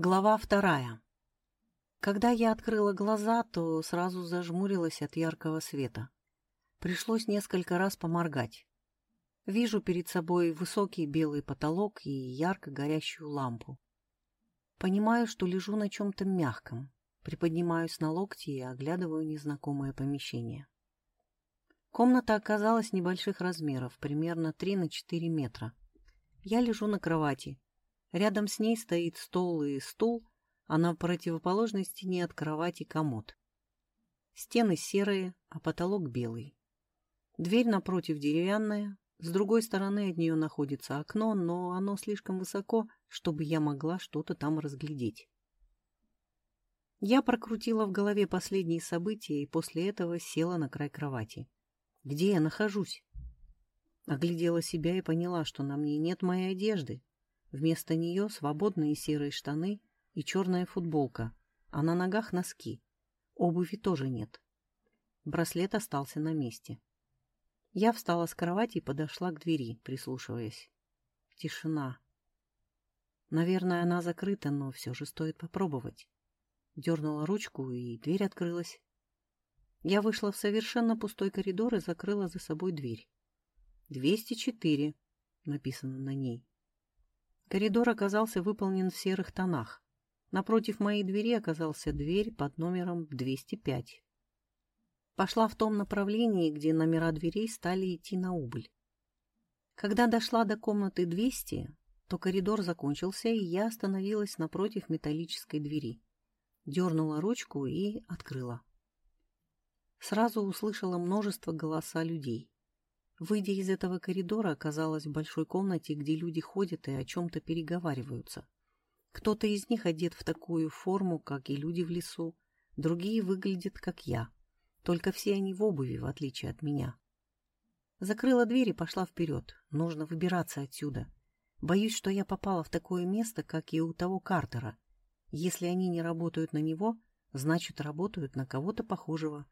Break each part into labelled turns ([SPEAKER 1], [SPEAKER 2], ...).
[SPEAKER 1] Глава вторая. Когда я открыла глаза, то сразу зажмурилась от яркого света. Пришлось несколько раз поморгать. Вижу перед собой высокий белый потолок и ярко горящую лампу. Понимаю, что лежу на чем-то мягком. Приподнимаюсь на локти и оглядываю незнакомое помещение. Комната оказалась небольших размеров, примерно 3 на 4 метра. Я лежу на кровати, Рядом с ней стоит стол и стул, а на противоположной стене от кровати комод. Стены серые, а потолок белый. Дверь напротив деревянная, с другой стороны от нее находится окно, но оно слишком высоко, чтобы я могла что-то там разглядеть. Я прокрутила в голове последние события и после этого села на край кровати. Где я нахожусь? Оглядела себя и поняла, что на мне нет моей одежды. Вместо нее свободные серые штаны и черная футболка, а на ногах носки. Обуви тоже нет. Браслет остался на месте. Я встала с кровати и подошла к двери, прислушиваясь. Тишина. Наверное, она закрыта, но все же стоит попробовать. Дернула ручку, и дверь открылась. Я вышла в совершенно пустой коридор и закрыла за собой дверь. «Двести четыре», — написано на ней. Коридор оказался выполнен в серых тонах. Напротив моей двери оказался дверь под номером 205. Пошла в том направлении, где номера дверей стали идти на убыль. Когда дошла до комнаты 200, то коридор закончился, и я остановилась напротив металлической двери. Дернула ручку и открыла. Сразу услышала множество голоса людей. Выйдя из этого коридора, оказалась в большой комнате, где люди ходят и о чем-то переговариваются. Кто-то из них одет в такую форму, как и люди в лесу, другие выглядят, как я. Только все они в обуви, в отличие от меня. Закрыла дверь и пошла вперед. Нужно выбираться отсюда. Боюсь, что я попала в такое место, как и у того Картера. Если они не работают на него, значит, работают на кого-то похожего.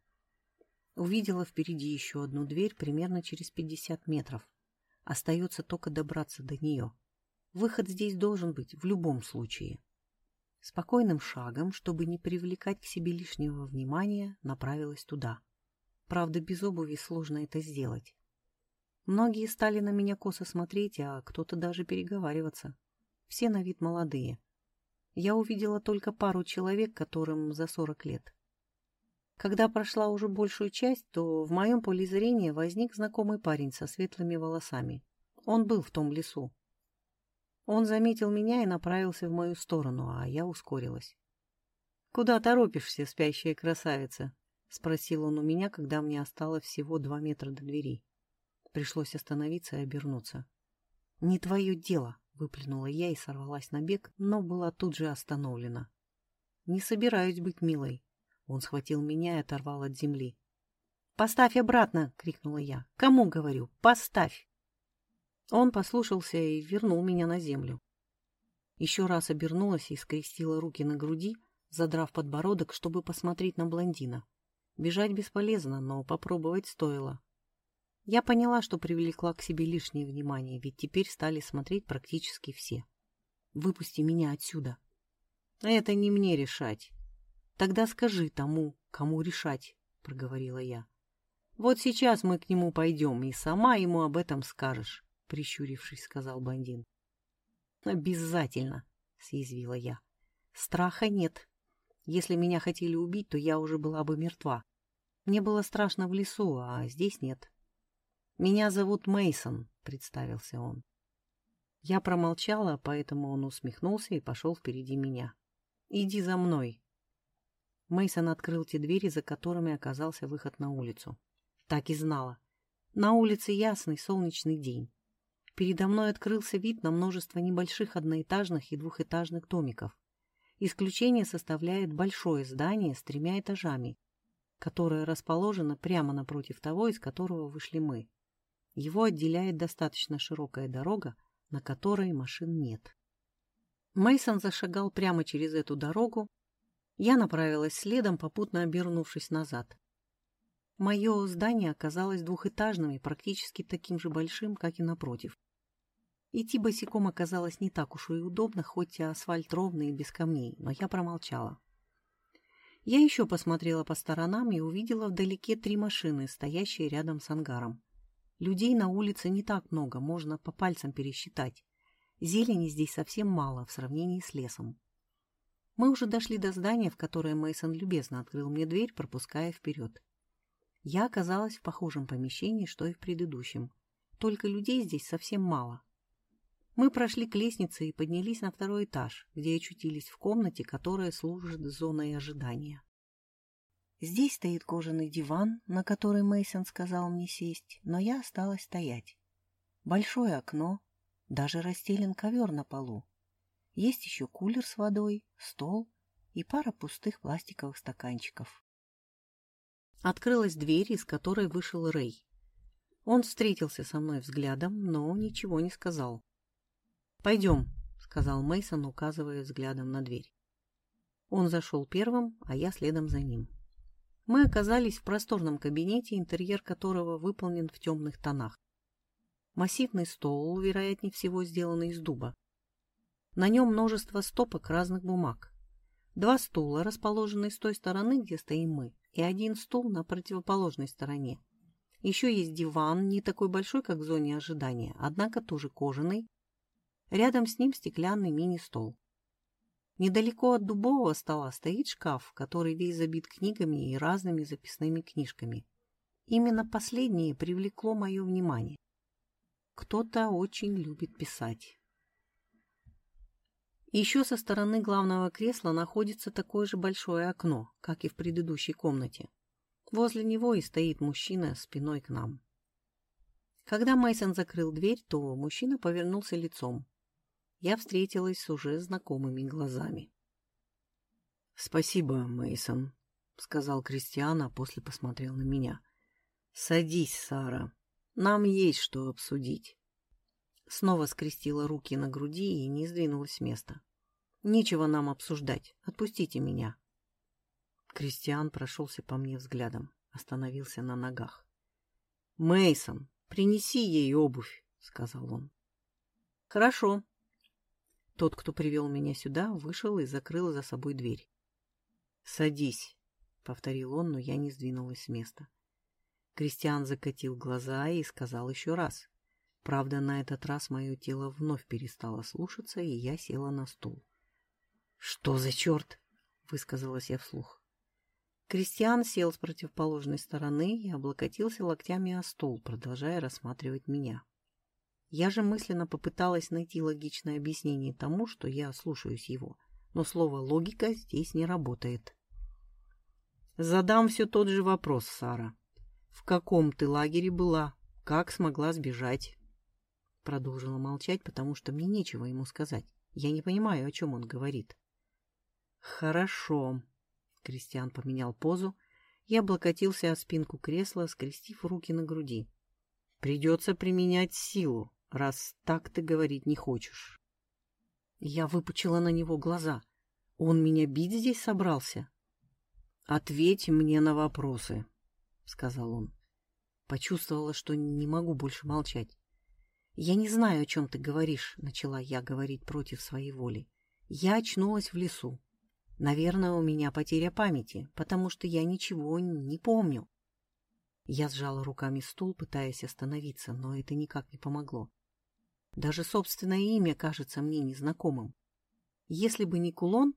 [SPEAKER 1] Увидела впереди еще одну дверь примерно через 50 метров. Остается только добраться до нее. Выход здесь должен быть в любом случае. Спокойным шагом, чтобы не привлекать к себе лишнего внимания, направилась туда. Правда, без обуви сложно это сделать. Многие стали на меня косо смотреть, а кто-то даже переговариваться. Все на вид молодые. Я увидела только пару человек, которым за сорок лет. Когда прошла уже большую часть, то в моем поле зрения возник знакомый парень со светлыми волосами. Он был в том лесу. Он заметил меня и направился в мою сторону, а я ускорилась. «Куда торопишься, спящая красавица?» — спросил он у меня, когда мне осталось всего два метра до двери. Пришлось остановиться и обернуться. «Не твое дело!» — выплюнула я и сорвалась на бег, но была тут же остановлена. «Не собираюсь быть милой. Он схватил меня и оторвал от земли. «Поставь обратно!» — крикнула я. «Кому говорю? Поставь!» Он послушался и вернул меня на землю. Еще раз обернулась и скрестила руки на груди, задрав подбородок, чтобы посмотреть на блондина. Бежать бесполезно, но попробовать стоило. Я поняла, что привлекла к себе лишнее внимание, ведь теперь стали смотреть практически все. «Выпусти меня отсюда!» «Это не мне решать!» Тогда скажи тому, кому решать, — проговорила я. Вот сейчас мы к нему пойдем, и сама ему об этом скажешь, — прищурившись, сказал блондин. Обязательно, — съязвила я. Страха нет. Если меня хотели убить, то я уже была бы мертва. Мне было страшно в лесу, а здесь нет. Меня зовут Мейсон, представился он. Я промолчала, поэтому он усмехнулся и пошел впереди меня. Иди за мной, Мейсон открыл те двери, за которыми оказался выход на улицу. Так и знала. На улице ясный солнечный день. Передо мной открылся вид на множество небольших одноэтажных и двухэтажных домиков. Исключение составляет большое здание с тремя этажами, которое расположено прямо напротив того, из которого вышли мы. Его отделяет достаточно широкая дорога, на которой машин нет. Мейсон зашагал прямо через эту дорогу, я направилась следом, попутно обернувшись назад. Мое здание оказалось двухэтажным и практически таким же большим, как и напротив. Идти босиком оказалось не так уж и удобно, хоть и асфальт ровный и без камней, но я промолчала. Я еще посмотрела по сторонам и увидела вдалеке три машины, стоящие рядом с ангаром. Людей на улице не так много, можно по пальцам пересчитать. Зелени здесь совсем мало в сравнении с лесом. Мы уже дошли до здания, в которое Мейсон любезно открыл мне дверь, пропуская вперед. Я оказалась в похожем помещении, что и в предыдущем. Только людей здесь совсем мало. Мы прошли к лестнице и поднялись на второй этаж, где очутились в комнате, которая служит зоной ожидания. Здесь стоит кожаный диван, на который Мейсон сказал мне сесть, но я осталась стоять. Большое окно, даже расстелен ковер на полу. Есть еще кулер с водой, стол и пара пустых пластиковых стаканчиков. Открылась дверь, из которой вышел Рэй. Он встретился со мной взглядом, но ничего не сказал. «Пойдем», — сказал Мейсон, указывая взглядом на дверь. Он зашел первым, а я следом за ним. Мы оказались в просторном кабинете, интерьер которого выполнен в темных тонах. Массивный стол, вероятнее всего, сделанный из дуба. На нем множество стопок разных бумаг. Два стула, расположенные с той стороны, где стоим мы, и один стул на противоположной стороне. Еще есть диван, не такой большой, как в зоне ожидания, однако тоже кожаный, Рядом с ним стеклянный мини-стол. Недалеко от дубового стола стоит шкаф, который весь забит книгами и разными записными книжками. Именно последнее привлекло мое внимание. Кто-то очень любит писать. Еще со стороны главного кресла находится такое же большое окно, как и в предыдущей комнате. Возле него и стоит мужчина спиной к нам. Когда Мейсон закрыл дверь, то мужчина повернулся лицом я встретилась с уже знакомыми глазами. «Спасибо, Мейсон, сказал Кристиан, а после посмотрел на меня. «Садись, Сара. Нам есть что обсудить». Снова скрестила руки на груди и не сдвинулась с места. «Нечего нам обсуждать. Отпустите меня». Кристиан прошелся по мне взглядом, остановился на ногах. Мейсон, принеси ей обувь», — сказал он. «Хорошо», тот, кто привел меня сюда, вышел и закрыл за собой дверь. «Садись», — повторил он, но я не сдвинулась с места. Кристиан закатил глаза и сказал еще раз. Правда, на этот раз мое тело вновь перестало слушаться, и я села на стул. «Что за черт?» — высказалась я вслух. Кристиан сел с противоположной стороны и облокотился локтями о стол, продолжая рассматривать меня. Я же мысленно попыталась найти логичное объяснение тому, что я слушаюсь его, но слово «логика» здесь не работает. Задам все тот же вопрос, Сара. В каком ты лагере была? Как смогла сбежать? Продолжила молчать, потому что мне нечего ему сказать. Я не понимаю, о чем он говорит. Хорошо. Кристиан поменял позу и облокотился о спинку кресла, скрестив руки на груди. Придется применять силу раз так ты говорить не хочешь. Я выпучила на него глаза. Он меня бить здесь собрался? Ответь мне на вопросы, сказал он. Почувствовала, что не могу больше молчать. Я не знаю, о чем ты говоришь, начала я говорить против своей воли. Я очнулась в лесу. Наверное, у меня потеря памяти, потому что я ничего не помню. Я сжала руками стул, пытаясь остановиться, но это никак не помогло. Даже собственное имя кажется мне незнакомым. Если бы не кулон,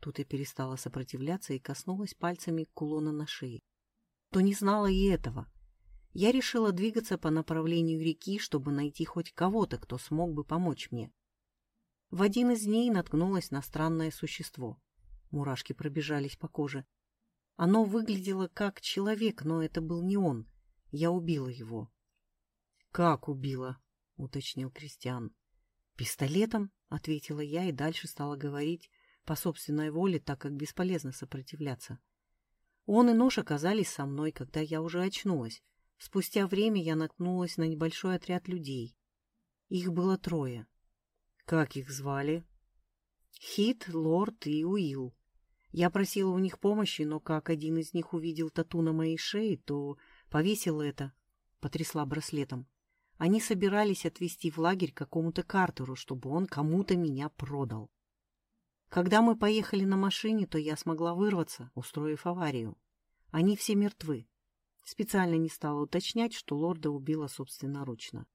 [SPEAKER 1] тут я перестала сопротивляться и коснулась пальцами кулона на шее, то не знала и этого. Я решила двигаться по направлению реки, чтобы найти хоть кого-то, кто смог бы помочь мне. В один из дней наткнулась на странное существо. Мурашки пробежались по коже. Оно выглядело как человек, но это был не он. Я убила его. — Как убила? — уточнил Кристиан. «Пистолетом?» — ответила я и дальше стала говорить по собственной воле, так как бесполезно сопротивляться. Он и нож оказались со мной, когда я уже очнулась. Спустя время я наткнулась на небольшой отряд людей. Их было трое. Как их звали? Хит, Лорд и Уилл. Я просила у них помощи, но как один из них увидел тату на моей шее, то повесил это, потрясла браслетом. Они собирались отвезти в лагерь какому-то Картеру, чтобы он кому-то меня продал. Когда мы поехали на машине, то я смогла вырваться, устроив аварию. Они все мертвы. Специально не стала уточнять, что лорда убила собственноручно.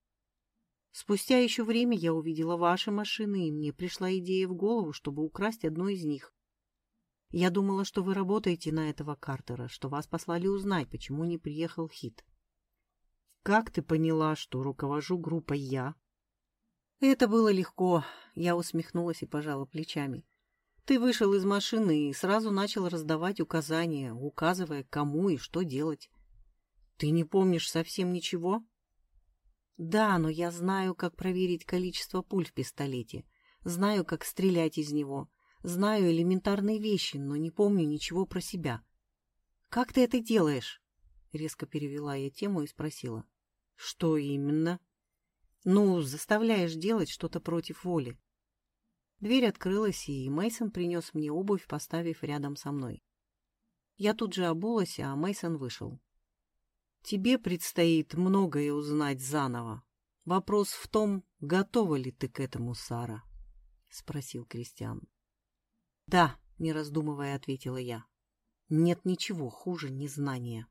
[SPEAKER 1] Спустя еще время я увидела ваши машины, и мне пришла идея в голову, чтобы украсть одну из них. Я думала, что вы работаете на этого Картера, что вас послали узнать, почему не приехал Хит. Как ты поняла, что руковожу группой я? Это было легко. Я усмехнулась и пожала плечами. Ты вышел из машины и сразу начал раздавать указания, указывая, кому и что делать. Ты не помнишь совсем ничего? Да, но я знаю, как проверить количество пуль в пистолете. Знаю, как стрелять из него. Знаю элементарные вещи, но не помню ничего про себя. Как ты это делаешь? Резко перевела я тему и спросила. Что именно? Ну, заставляешь делать что-то против воли. Дверь открылась, и Мейсон принес мне обувь, поставив рядом со мной. Я тут же обулась, а Мейсон вышел. Тебе предстоит многое узнать заново. Вопрос в том, готова ли ты к этому, Сара? — спросил Кристиан. — Да, — не раздумывая, ответила я. — Нет ничего хуже незнания.